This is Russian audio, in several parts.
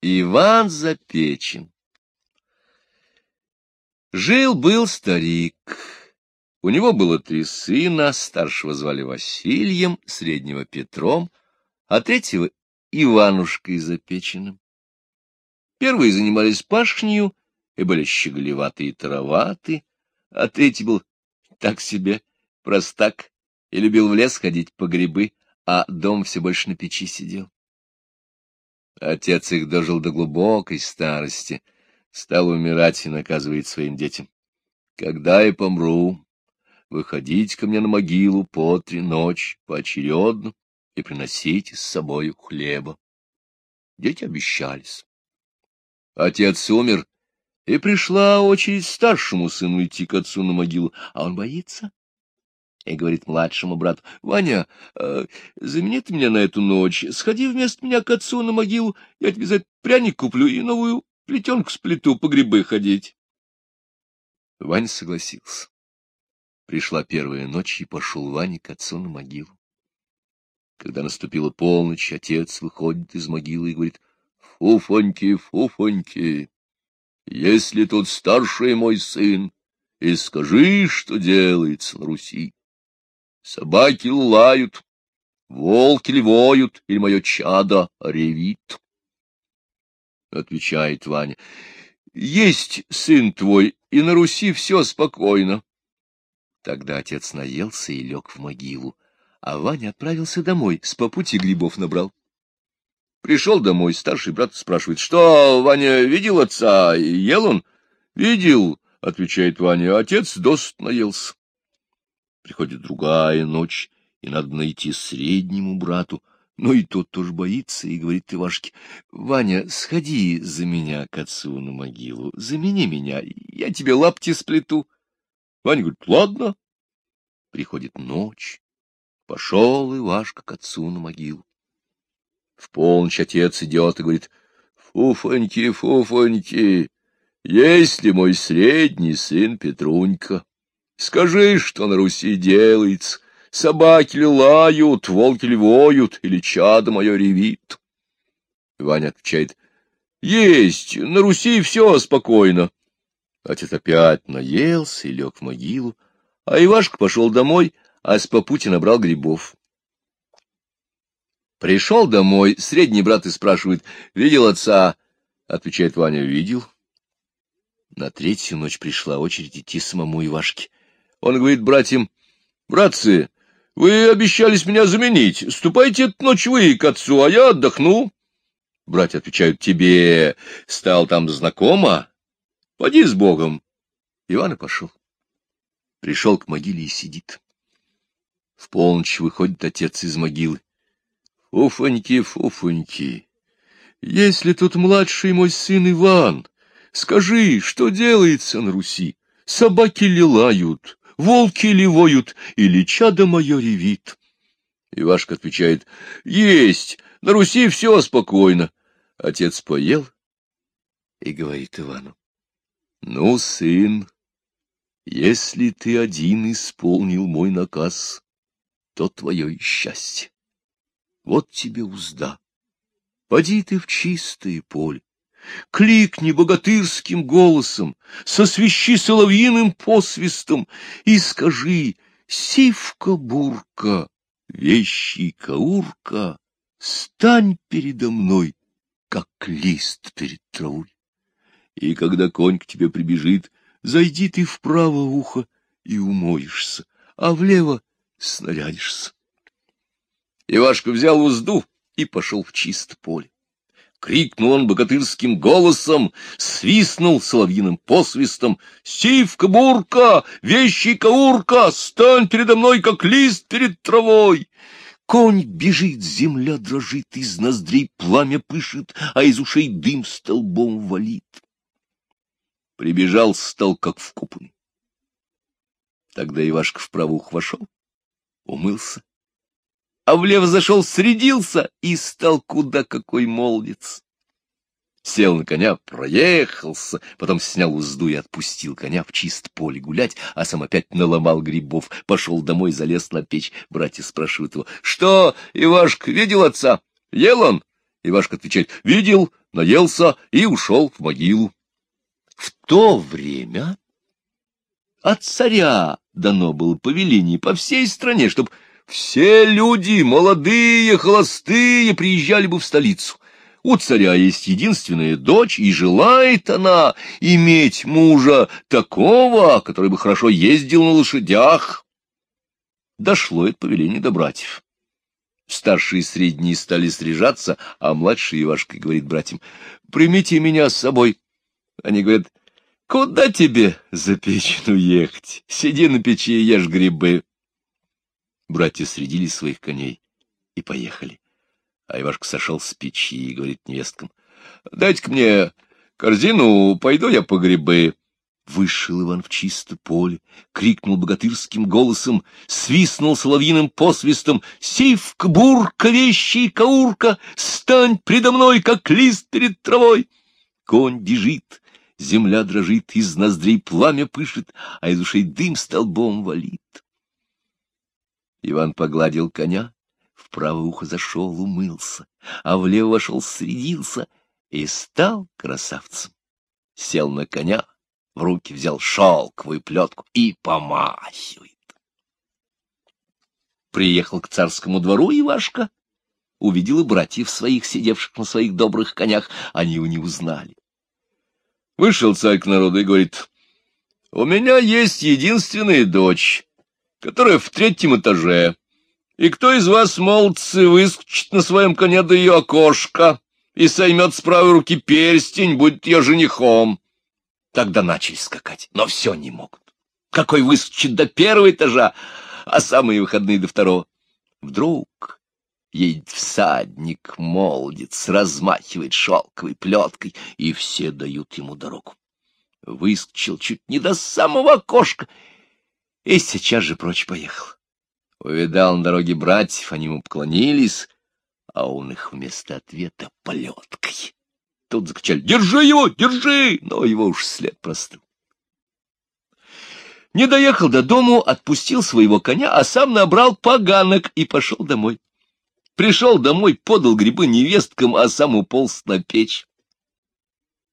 Иван Запечин Жил-был старик. У него было три сына, старшего звали Васильем, среднего Петром, а третьего Иванушкой Запеченным. Первые занимались пашнью и были щеголеваты и тароваты, а третий был так себе простак и любил в лес ходить по грибы, а дом все больше на печи сидел. Отец их дожил до глубокой старости, стал умирать и наказывает своим детям. Когда я помру, выходите ко мне на могилу по три ночи поочередно и приносите с собою хлеба. Дети обещались. Отец умер, и пришла очередь старшему сыну идти к отцу на могилу, а он боится. И говорит младшему брату, — Ваня, э, замени ты меня на эту ночь, сходи вместо меня к отцу на могилу, я тебе за это пряник куплю и новую плетенку сплету по грибы ходить. Ваня согласился. Пришла первая ночь, и пошел Ваня к отцу на могилу. Когда наступила полночь, отец выходит из могилы и говорит, — Фуфоньки, фуфоньки, если тут старший мой сын, и скажи, что делается на Руси. Собаки лают, волки ли воют, или мое чадо ревит. Отвечает Ваня. Есть сын твой, и на Руси все спокойно. Тогда отец наелся и лег в могилу, а Ваня отправился домой, с попути грибов набрал. Пришел домой, старший брат спрашивает, что, Ваня, видел отца? Ел он? Видел, отвечает Ваня, отец дост наелся. Приходит другая ночь, и надо найти среднему брату. Ну и тот тоже боится и говорит Ивашке, — Ваня, сходи за меня к отцу на могилу, замени меня, я тебе лапти сплету. Ваня говорит, — ладно. Приходит ночь, пошел Ивашка к отцу на могилу. В полночь отец идет и говорит, — Фуфоньки, фуфоньки, есть ли мой средний сын Петрунька? Скажи, что на Руси делается? Собаки ли лают, волки ли воют, или чадо мое ревит? Ваня отвечает, — Есть, на Руси все спокойно. Отец опять наелся и лег в могилу, а Ивашка пошел домой, а с попути набрал грибов. Пришел домой, средний брат и спрашивает, — Видел отца? Отвечает Ваня, — Видел. На третью ночь пришла очередь идти самому Ивашке. Он говорит братьям, — Братцы, вы обещались меня заменить. Ступайте ночь вы к отцу, а я отдохну. Братья отвечают, — Тебе стал там знакомо? Поди с Богом. Иван и пошел. Пришел к могиле и сидит. В полночь выходит отец из могилы. Фуфоньки, фуфоньки, если тут младший мой сын Иван, скажи, что делается на Руси? Собаки ли лают, волки ли воют, или чадо мое ревит? Ивашка отвечает, есть, на Руси все спокойно. Отец поел и говорит Ивану, ну, сын, если ты один исполнил мой наказ, то твое счастье. Вот тебе узда. Поди ты в чистое поле, кликни богатырским голосом, сосвещи соловьиным посвистом и скажи «Сивка-бурка, вещи-каурка, стань передо мной, как лист перед травой». И когда конь к тебе прибежит, зайди ты в правое ухо и умоешься, а влево снарядишься. Ивашка взял узду и пошел в чисто поле. Крикнул он богатырским голосом, свистнул соловьиным посвистом. «Сивка-бурка, вещи-каурка, стань передо мной, как лист перед травой!» Конь бежит, земля дрожит, из ноздрей пламя пышет, а из ушей дым столбом валит. Прибежал, стал как вкопанный. Тогда Ивашка в правух умылся, а влево зашел, средился и стал куда какой молодец. Сел на коня, проехался, потом снял узду и отпустил коня в чист поле гулять, а сам опять наломал грибов, пошел домой, залез на печь. Братья спрашивают его, что, Ивашка, видел отца? Ел он? Ивашка отвечает, видел, наелся и ушел в могилу. В то время от царя дано было повеление по всей стране, чтобы все люди, молодые, холостые, приезжали бы в столицу. У царя есть единственная дочь, и желает она иметь мужа такого, который бы хорошо ездил на лошадях. Дошло это повеление до братьев. Старшие и средние стали срежаться, а младший Ивашка говорит братьям, «Примите меня с собой». Они говорят, «Куда тебе за печь ехать? Сиди на печи и ешь грибы». Братья средили своих коней и поехали. А Ивашка сошел с печи и говорит невесткам, «Дайте-ка мне корзину, пойду я по грибы». Вышел Иван в чисто поле, крикнул богатырским голосом, свистнул соловьиным посвистом, «Сивка, бурка, вещи каурка, стань предо мной, как лист перед травой!» Конь бежит, земля дрожит, из ноздрей пламя пышет, а из ушей дым столбом валит. Иван погладил коня, в правое ухо зашел, умылся, а влево вошел, средился и стал красавцем. Сел на коня, в руки взял шелковую плетку и помахивает. Приехал к царскому двору Ивашка, увидел и братьев своих, сидевших на своих добрых конях, они его не узнали. Вышел царь к народу и говорит, «У меня есть единственная дочь, которая в третьем этаже, и кто из вас, молодцы, выскочит на своем коне до ее окошка и соймет с правой руки перстень, будет ее женихом?» Тогда начали скакать, но все не могут. Какой выскочит до первого этажа, а самые выходные до второго. Вдруг едет всадник, молодец, размахивает шелковой плеткой, и все дают ему дорогу. Выскочил чуть не до самого окошка, и сейчас же прочь поехал. Увидал на дороге братьев, они ему поклонились, а он их вместо ответа полеткой. Тут закричали «Держи его! Держи!» Но его уж след простыл. Не доехал до дому, отпустил своего коня, а сам набрал поганок и пошел домой. Пришел домой, подал грибы невесткам, а сам уполз на печь.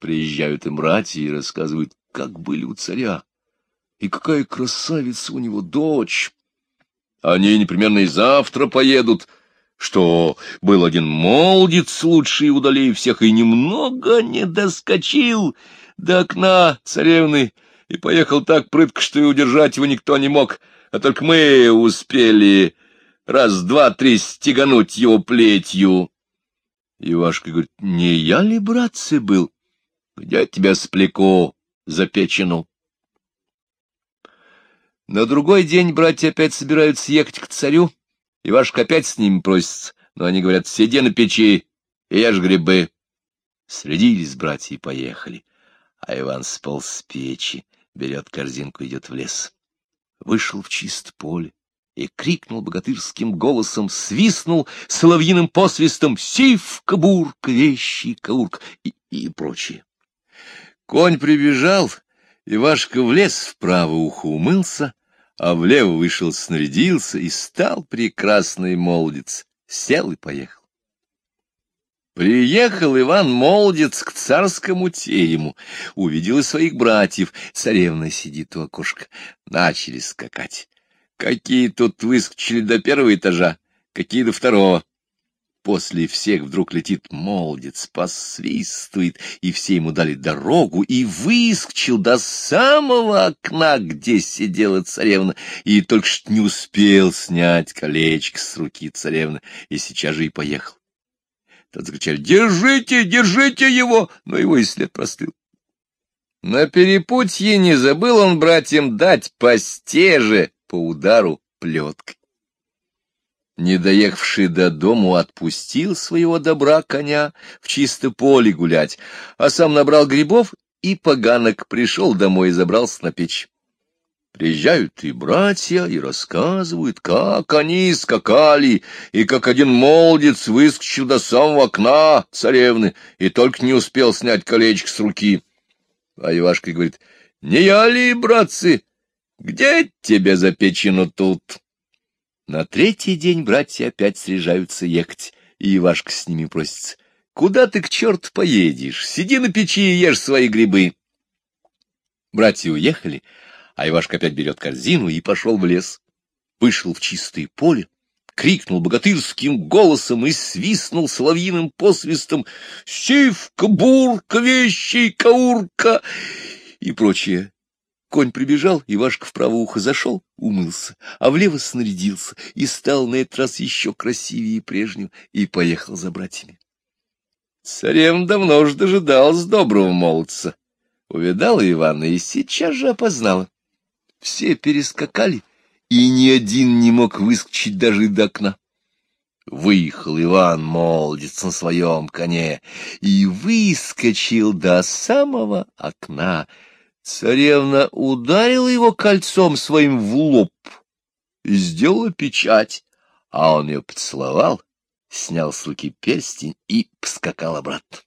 Приезжают им братья и рассказывают, как были у царя, и какая красавица у него дочь. Они непременно и завтра поедут, — что был один молодец лучший удалей всех и немного не доскочил до окна царевны и поехал так прытко, что и удержать его никто не мог, а только мы успели раз, два, три стегануть его плетью. Ивашка говорит, не я ли, братцы, был? Где тебя сплеку запечену? На другой день братья опять собираются ехать к царю, Ивашка опять с ними просится, но они говорят, сиди на печи и ешь грибы. Средились братья и поехали. А Иван сполз с печи, берет корзинку, идет в лес. Вышел в чист поле и крикнул богатырским голосом, свистнул соловьиным посвистом «Сивка, бурка, вещи, каурк» и, и прочее. Конь прибежал, Ивашка в лес вправо ухо умылся, а влево вышел, снарядился и стал прекрасный молодец, сел и поехал. Приехал Иван Молодец к царскому теему, увидел и своих братьев, царевна сидит у окошка, начали скакать. Какие тут выскочили до первого этажа, какие до второго. После всех вдруг летит молодец, посвистывает, и все ему дали дорогу, и выскочил до самого окна, где сидела царевна, и только что не успел снять колечко с руки царевны, и сейчас же и поехал. Тот закричали «Держите, держите его!» но его и след простыл. На перепутье не забыл он братьям дать по стеже, по удару плеткой не доехавший до дому, отпустил своего добра коня в чисто поле гулять, а сам набрал грибов и поганок, пришел домой и забрался на печь. Приезжают и братья, и рассказывают, как они скакали, и как один молодец выскочил до самого окна царевны и только не успел снять колечко с руки. А Ивашка говорит, — Не я ли, братцы? Где тебе запечено тут? На третий день братья опять срежаются ехать, и Ивашка с ними просится. куда ты к черту поедешь? Сиди на печи и ешь свои грибы. Братья уехали, а Ивашка опять берет корзину и пошел в лес. Вышел в чистое поле, крикнул богатырским голосом и свистнул соловьиным посвистом «Сивка, бурка, вещи, каурка!» и прочее. Конь прибежал, Ивашка в правое ухо зашел, умылся, а влево снарядился и стал на этот раз еще красивее прежнего и поехал за братьями. Царевна давно уж дожидалась доброго молодца. Увидала Ивана и сейчас же опознала. Все перескакали, и ни один не мог выскочить даже до окна. Выехал Иван молодец на своем коне и выскочил до самого окна, Царевна ударила его кольцом своим в лоб и сделала печать, а он ее поцеловал, снял с руки перстень и поскакал обратно.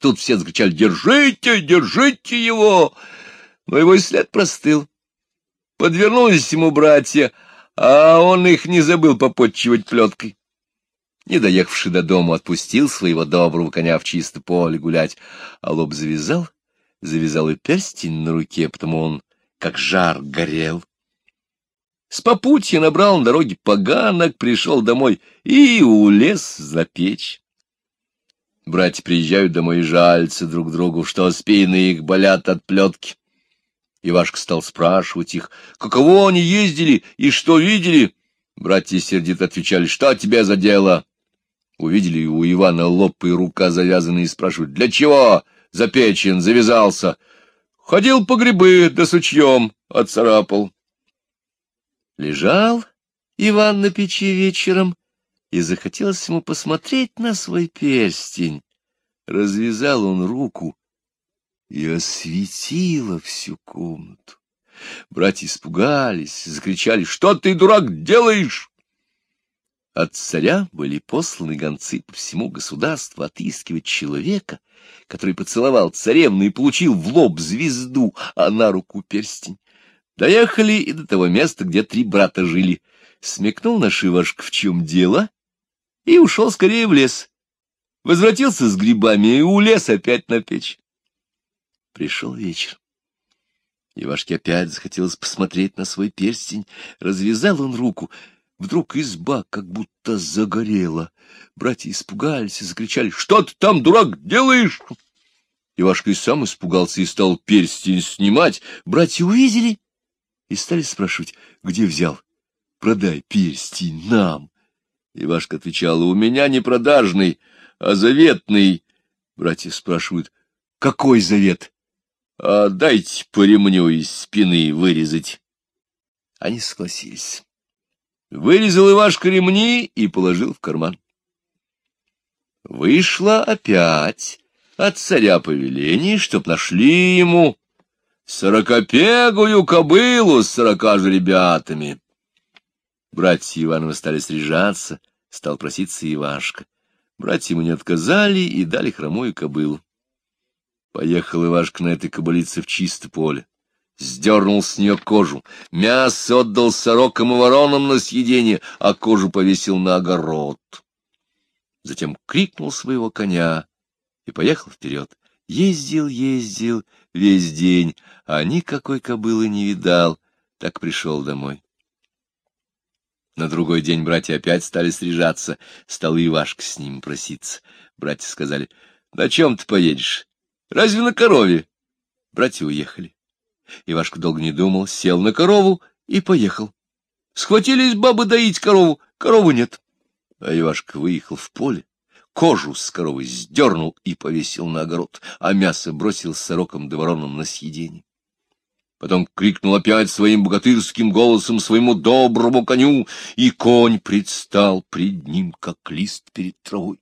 Тут все закричали «Держите, держите его!» Но его след простыл. Подвернулись ему братья, а он их не забыл попотчевать плеткой. Не доехавший до дома, отпустил своего доброго коня в чисто поле гулять, а лоб завязал завязал и перстень на руке, потому он, как жар, горел. С попутья набрал на дороге поганок, пришел домой и улез за печь. Братья приезжают домой и жальцы друг другу, что спины их болят от плетки. Ивашка стал спрашивать их, каково они ездили и что видели. Братья сердито отвечали, что тебе за дело? Увидели у Ивана лоб и рука завязанные и спрашивают, для чего? Запечен, завязался. Ходил по грибы, да сучьем отцарапал. Лежал Иван на печи вечером, и захотелось ему посмотреть на свой перстень. Развязал он руку и осветило всю комнату. Братья испугались, закричали, «Что ты, дурак, делаешь?» От царя были посланы гонцы по всему государству отыскивать человека, который поцеловал царевну и получил в лоб звезду, а на руку перстень. Доехали и до того места, где три брата жили. Смекнул наш Ивашка, в чем дело, и ушел скорее в лес. Возвратился с грибами и улез опять на печь. Пришел вечер. Ивашке опять захотелось посмотреть на свой перстень. Развязал он руку — Вдруг изба как будто загорела. Братья испугались и закричали, «Что ты там, дурак, делаешь?» Ивашка и сам испугался и стал перстень снимать. Братья увидели и стали спрашивать, где взял. «Продай перстень нам!» Ивашка отвечала, «У меня не продажный, а заветный». Братья спрашивают, «Какой завет?» «А дайте по ремню из спины вырезать». Они согласились. Вырезал Ивашка ремни и положил в карман. Вышло опять от царя повеление, чтоб нашли ему сорокопегую кобылу с сорока же ребятами. Братья Ивановы стали срежаться, стал проситься Ивашка. Братья ему не отказали и дали хромую кобылу. Поехал Ивашка на этой кобылице в чисто поле сдернул с нее кожу, мясо отдал сорокам и воронам на съедение, а кожу повесил на огород. Затем крикнул своего коня и поехал вперед. Ездил, ездил весь день, а никакой кобылы не видал, так пришел домой. На другой день братья опять стали срежаться, стал Ивашка с ним проситься. Братья сказали, — На чем ты поедешь? Разве на корове? Братья уехали. Ивашка долго не думал, сел на корову и поехал. Схватились бабы доить корову, коровы нет. А Ивашка выехал в поле, кожу с коровы сдернул и повесил на огород, а мясо бросил с сороком да вороном на съедение. Потом крикнул опять своим богатырским голосом своему доброму коню, и конь предстал пред ним, как лист перед травой.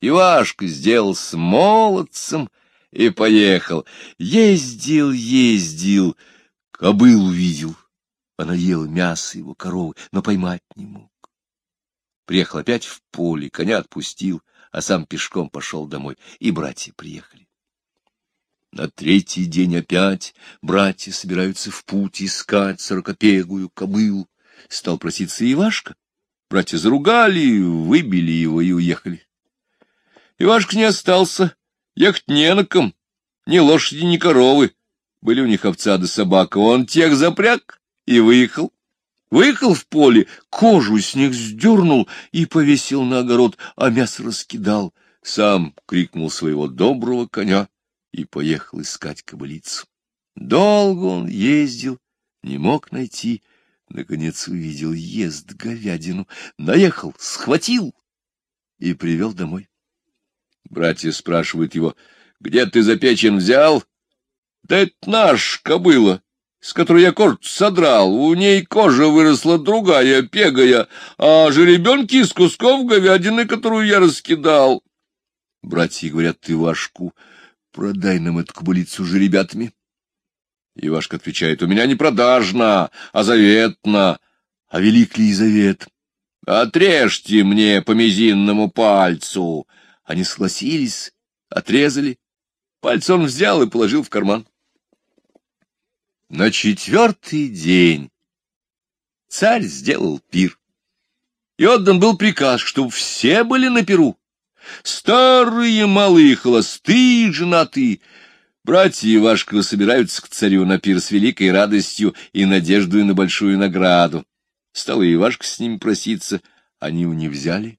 Ивашка сделался молодцем, и поехал. Ездил, ездил, кобыл увидел. Она ела мясо его коровы, но поймать не мог. Приехал опять в поле, коня отпустил, а сам пешком пошел домой, и братья приехали. На третий день опять братья собираются в путь искать сорокопегую кобылу. Стал проситься Ивашка. Братья заругали, выбили его и уехали. Ивашка не остался, ехать не на ком, ни лошади, ни коровы. Были у них овца да собака, он тех запряг и выехал. Выехал в поле, кожу с них сдернул и повесил на огород, а мясо раскидал. Сам крикнул своего доброго коня и поехал искать кобылицу. Долго он ездил, не мог найти, наконец увидел, ест говядину, наехал, схватил и привел домой. Братья спрашивают его, где ты запечен взял? Да это наш кобыла с которой я кожу содрал, у ней кожа выросла другая, пегая, а жеребенки из кусков говядины, которую я раскидал. Братья говорят, ты Вашку, продай нам эту кобылицу жеребятами. Ивашка отвечает, у меня не продажна, а заветна. А велик ли завет? Отрежьте мне по мизинному пальцу. Они согласились, отрезали. Пальц он взял и положил в карман. На четвертый день царь сделал пир, и отдан был приказ, чтобы все были на пиру. Старые, малые, холостые, женатые. Братья Ивашкова собираются к царю на пир с великой радостью и надеждой на большую награду. Стал и Ивашка с ними проситься, они его не взяли.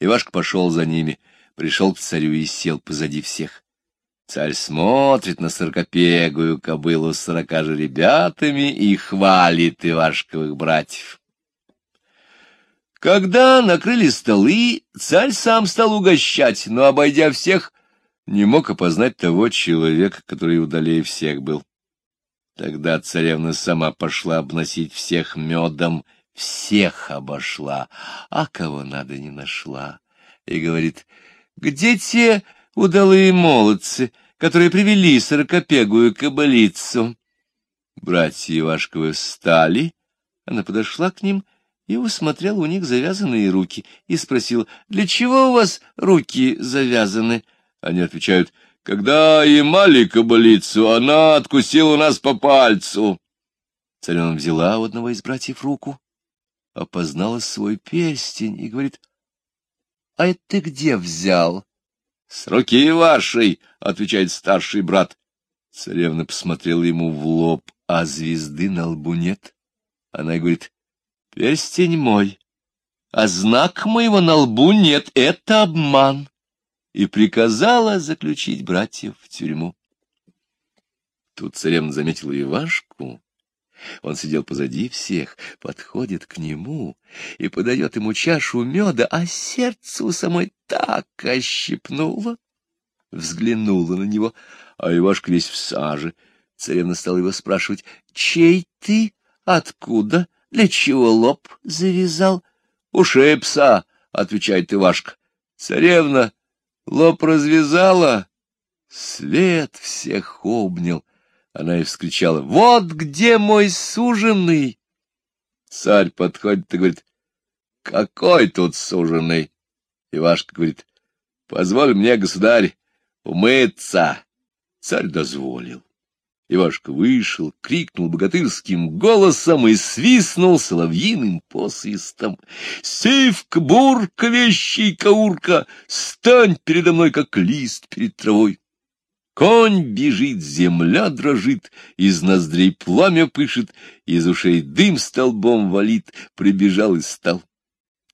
Ивашка пошел за ними, пришел к царю и сел позади всех. Царь смотрит на сорокопегую кобылу с сорока же ребятами и хвалит Ивашковых братьев. Когда накрыли столы, царь сам стал угощать, но, обойдя всех, не мог опознать того человека, который удалее всех был. Тогда царевна сама пошла обносить всех медом, всех обошла, а кого надо не нашла, и говорит, где те удалые молодцы, которые привели сорокопегую кабалицу. Братья Ивашковы встали, она подошла к ним и усмотрела у них завязанные руки и спросила, «Для чего у вас руки завязаны?» Они отвечают, «Когда имали кабалицу, она откусила нас по пальцу». Царевна взяла у одного из братьев руку, опознала свой перстень и говорит, «А это ты где взял?» — С руки вашей, — отвечает старший брат. Царевна посмотрела ему в лоб, а звезды на лбу нет. Она говорит, — перстень мой, а знак моего на лбу нет, это обман. И приказала заключить братьев в тюрьму. Тут царевна заметила Ивашку, он сидел позади всех, подходит к нему и подает ему чашу меда, а сердце у самой так ощипнуло. Взглянула на него, а Ивашка весь в саже. Царевна стала его спрашивать, «Чей ты? Откуда? Для чего лоб завязал?» «Ушей пса», — отвечает Ивашка. Царевна лоб развязала, свет всех обнял. Она и вскричала, «Вот где мой суженый!» Царь подходит и говорит, «Какой тут суженый?» Ивашка говорит, «Позволь мне, государь, умыться!» Царь дозволил. Ивашка вышел, крикнул богатырским голосом и свистнул соловьиным посвистом. «Сивка, бурка, вещий каурка, стань передо мной, как лист перед травой!» Конь бежит, земля дрожит, из ноздрей пламя пышет, из ушей дым столбом валит, прибежал и стал.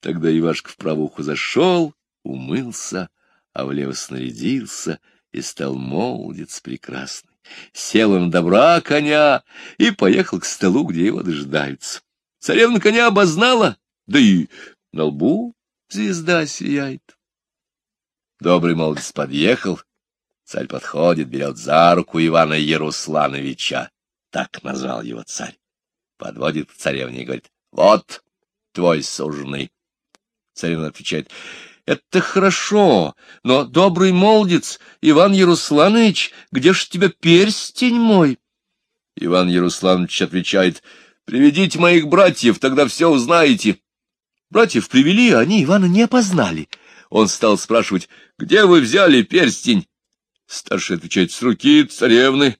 Тогда Ивашка вправо ухо зашел, умылся, а влево снарядился и стал молодец прекрасный. Сел он добра коня и поехал к столу, где его дожидаются. Царевна коня обознала, да и на лбу звезда сияет. Добрый молодец подъехал, Царь подходит, берет за руку Ивана Яруслановича, так назвал его царь. Подводит к царевне и говорит, вот твой суженый. Царевна отвечает, это хорошо, но, добрый молодец, Иван Ярусланович, где ж тебя перстень мой? Иван Ярусланович отвечает, приведите моих братьев, тогда все узнаете. Братьев привели, они Ивана не опознали. Он стал спрашивать, где вы взяли перстень? Старший отвечает, с руки царевны.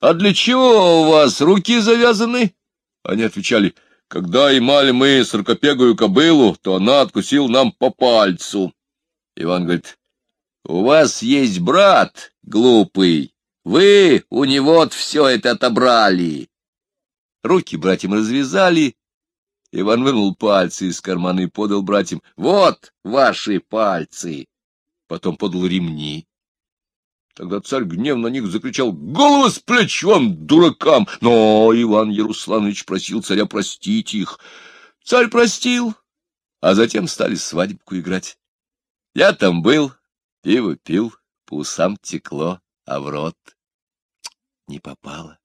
А для чего у вас руки завязаны? Они отвечали, когда имали мы сорокопегую кобылу, то она откусила нам по пальцу. Иван говорит, У вас есть брат, глупый, вы у него все это отобрали. Руки братьям развязали. Иван вынул пальцы из кармана и подал братьям. Вот ваши пальцы. Потом подал ремни. Тогда царь гневно на них закричал «Голову с плеч вам, дуракам!» Но Иван Ярусланович просил царя простить их. Царь простил, а затем стали свадебку играть. Я там был, пиво пил, по усам текло, а в рот не попало.